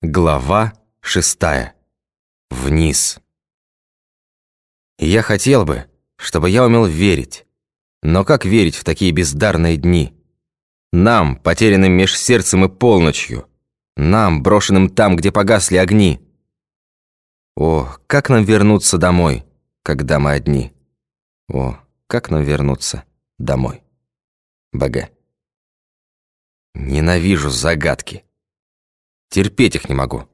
Глава шестая. Вниз. Я хотел бы, чтобы я умел верить. Но как верить в такие бездарные дни? Нам, потерянным меж сердцем и полночью. Нам, брошенным там, где погасли огни. О, как нам вернуться домой, когда мы одни? О, как нам вернуться домой? БГ. Ненавижу загадки. Терпеть их не могу.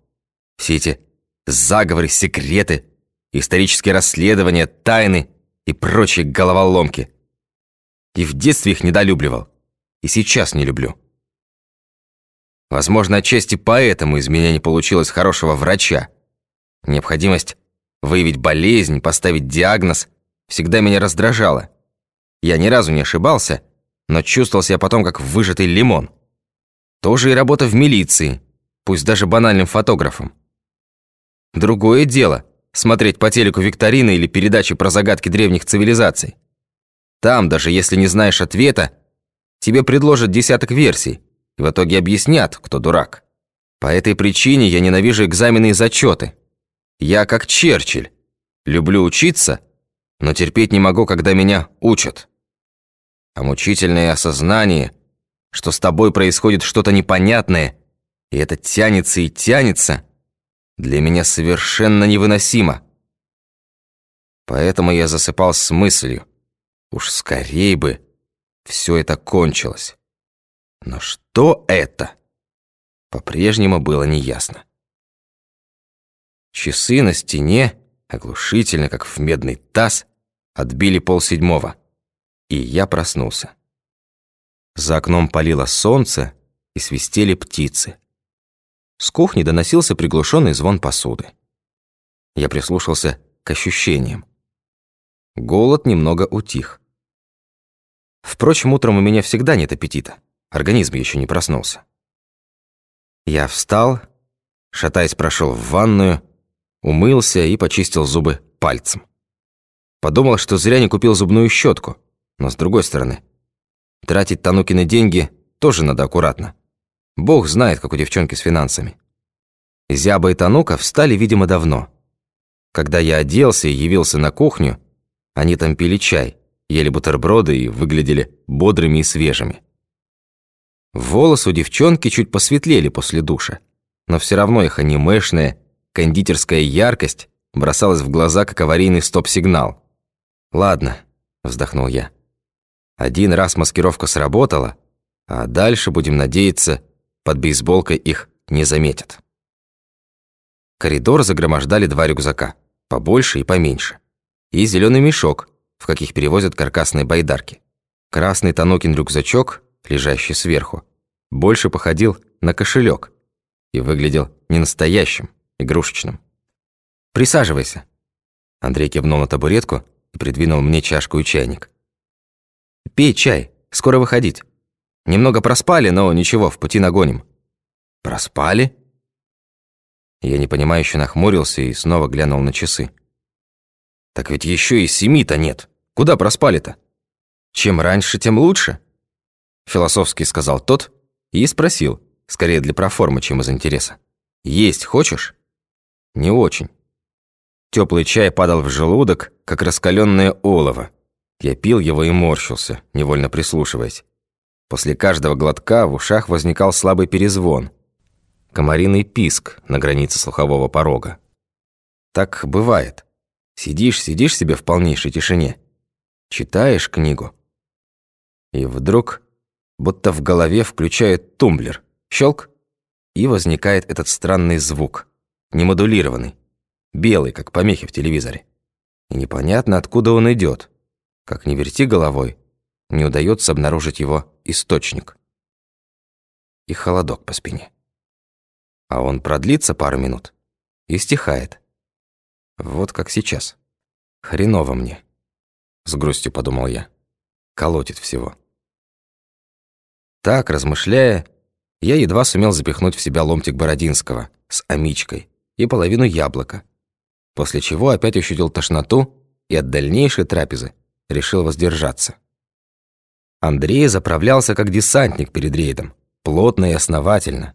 Все эти заговоры, секреты, исторические расследования, тайны и прочие головоломки. И в детстве их недолюбливал. И сейчас не люблю. Возможно, отчасти поэтому из меня не получилось хорошего врача. Необходимость выявить болезнь, поставить диагноз всегда меня раздражала. Я ни разу не ошибался, но чувствовал себя потом как выжатый лимон. Тоже и работа в милиции – пусть даже банальным фотографом. Другое дело – смотреть по телеку викторины или передачи про загадки древних цивилизаций. Там, даже если не знаешь ответа, тебе предложат десяток версий и в итоге объяснят, кто дурак. По этой причине я ненавижу экзамены и зачеты. Я как Черчилль. Люблю учиться, но терпеть не могу, когда меня учат. А мучительное осознание, что с тобой происходит что-то непонятное – и это тянется и тянется, для меня совершенно невыносимо. Поэтому я засыпал с мыслью, уж скорее бы все это кончилось. Но что это? По-прежнему было неясно. Часы на стене, оглушительно, как в медный таз, отбили полседьмого, и я проснулся. За окном палило солнце и свистели птицы. С кухни доносился приглушенный звон посуды. Я прислушался к ощущениям. Голод немного утих. Впрочем, утром у меня всегда нет аппетита. Организм еще не проснулся. Я встал, шатаясь, прошел в ванную, умылся и почистил зубы пальцем. Подумал, что зря не купил зубную щетку, но с другой стороны, тратить Танукины деньги тоже надо аккуратно. Бог знает, как у девчонки с финансами. Зяба и Танука встали, видимо, давно. Когда я оделся и явился на кухню, они там пили чай, ели бутерброды и выглядели бодрыми и свежими. Волосы у девчонки чуть посветлели после душа, но все равно их анимешная, кондитерская яркость бросалась в глаза, как аварийный стоп-сигнал. «Ладно», — вздохнул я. «Один раз маскировка сработала, а дальше, будем надеяться, под бейсболкой их не заметят. Коридор загромождали два рюкзака, побольше и поменьше. И зеленый мешок, в каких перевозят каркасные байдарки. Красный Танокин рюкзачок, лежащий сверху, больше походил на кошелек и выглядел не настоящим, игрушечным. «Присаживайся». Андрей кивнул на табуретку и придвинул мне чашку и чайник. «Пей чай, скоро выходить». Немного проспали, но ничего, в пути нагоним». «Проспали?» Я непонимающе нахмурился и снова глянул на часы. «Так ведь еще и семи-то нет. Куда проспали-то? Чем раньше, тем лучше?» Философски сказал тот и спросил, скорее для проформы, чем из интереса. «Есть хочешь?» «Не очень». Теплый чай падал в желудок, как раскаленное олово. Я пил его и морщился, невольно прислушиваясь. После каждого глотка в ушах возникал слабый перезвон. Комариный писк на границе слухового порога. Так бывает. Сидишь, сидишь себе в полнейшей тишине. Читаешь книгу. И вдруг, будто в голове включают тумблер. Щелк. И возникает этот странный звук. Немодулированный. Белый, как помехи в телевизоре. И непонятно, откуда он идет. Как не верти головой, не удается обнаружить его источник. И холодок по спине. А он продлится пару минут и стихает. Вот как сейчас. Хреново мне. С грустью подумал я. Колотит всего. Так, размышляя, я едва сумел запихнуть в себя ломтик Бородинского с амичкой и половину яблока, после чего опять ощутил тошноту и от дальнейшей трапезы решил воздержаться. Андрей заправлялся как десантник перед рейдом, плотно и основательно.